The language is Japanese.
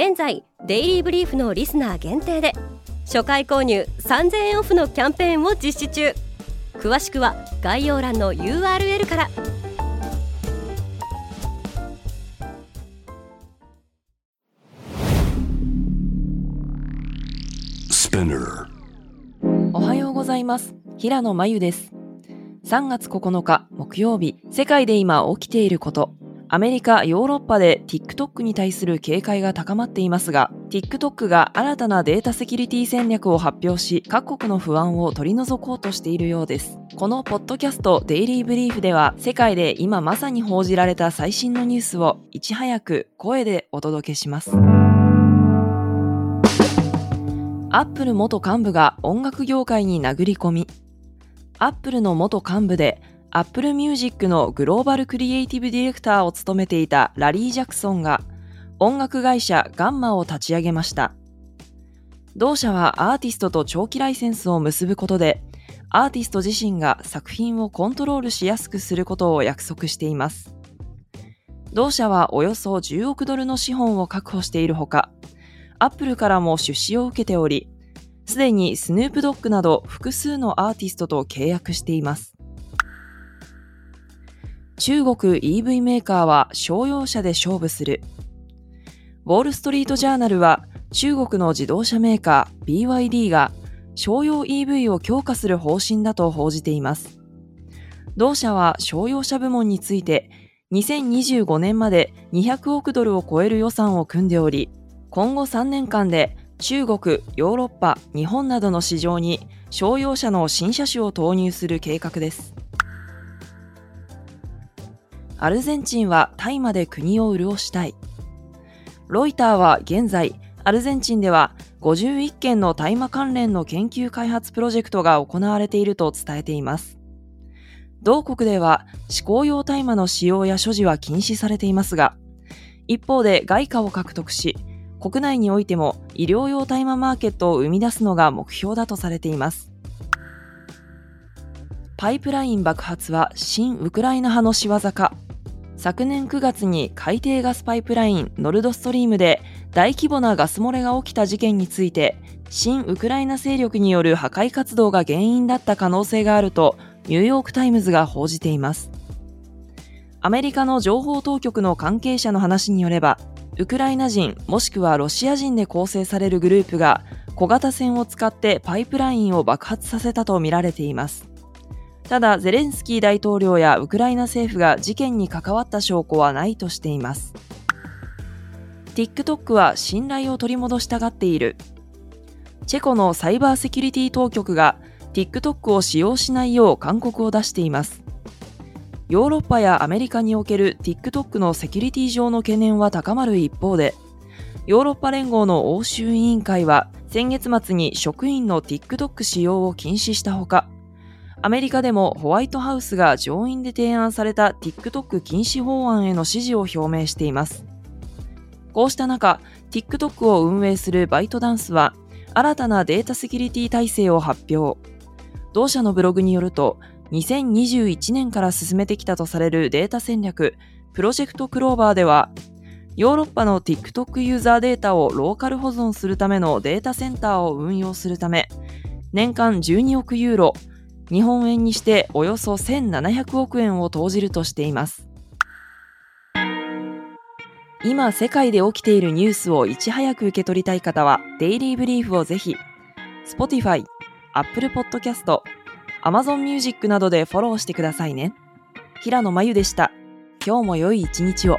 現在デイリーブリーフのリスナー限定で初回購入3000円オフのキャンペーンを実施中。詳しくは概要欄の URL から。おはようございます。平野真由です。3月9日木曜日世界で今起きていることアメリカ、ヨーロッパで TikTok に対する警戒が高まっていますが、TikTok が新たなデータセキュリティ戦略を発表し、各国の不安を取り除こうとしているようです。このポッドキャストデイリーブリーフでは、世界で今まさに報じられた最新のニュースをいち早く声でお届けします。アップル元幹部が音楽業界に殴り込み、アップルの元幹部で Apple Music のグローバルクリエイティブディレクターを務めていたラリー・ジャクソンが音楽会社ガンマを立ち上げました。同社はアーティストと長期ライセンスを結ぶことでアーティスト自身が作品をコントロールしやすくすることを約束しています。同社はおよそ10億ドルの資本を確保しているほか、アップルからも出資を受けており、すでにスヌープドッグなど複数のアーティストと契約しています。中国 EV メーカーは商用車で勝負する。ウォールストリートジャーナルは中国の自動車メーカー BYD が商用 EV を強化する方針だと報じています。同社は商用車部門について2025年まで200億ドルを超える予算を組んでおり、今後3年間で中国、ヨーロッパ、日本などの市場に商用車の新車種を投入する計画です。アルゼンチンは大麻で国を潤したい。ロイターは現在、アルゼンチンでは51件の大麻関連の研究開発プロジェクトが行われていると伝えています。同国では思考用大麻の使用や所持は禁止されていますが、一方で外貨を獲得し、国内においても医療用大麻マーケットを生み出すのが目標だとされています。パイプライン爆発は新ウクライナ派の仕業か昨年9月に海底ガスパイプラインノルドストリームで大規模なガス漏れが起きた事件について新ウクライナ勢力による破壊活動が原因だった可能性があるとニューヨーク・タイムズが報じていますアメリカの情報当局の関係者の話によればウクライナ人もしくはロシア人で構成されるグループが小型船を使ってパイプラインを爆発させたとみられています。ただ、ゼレンスキー大統領やウクライナ政府が事件に関わった証拠はないとしています。TikTok は信頼を取り戻したがっている。チェコのサイバーセキュリティ当局が TikTok を使用しないよう勧告を出しています。ヨーロッパやアメリカにおける TikTok のセキュリティ上の懸念は高まる一方で、ヨーロッパ連合の欧州委員会は先月末に職員の TikTok 使用を禁止したほか、アメリカでもホワイトハウスが上院で提案された TikTok 禁止法案への支持を表明しています。こうした中、TikTok を運営するバイトダンスは、新たなデータセキュリティ体制を発表。同社のブログによると、2021年から進めてきたとされるデータ戦略、プロジェクトクローバーでは、ヨーロッパの TikTok ユーザーデータをローカル保存するためのデータセンターを運用するため、年間12億ユーロ、日本円にしておよそ1700億円を投じるとしています。今世界で起きているニュースをいち早く受け取りたい方はデイリーブリーフをぜひ Spotify、Apple Podcast、Amazon Music などでフォローしてくださいね。平野真由でした。今日も良い一日を。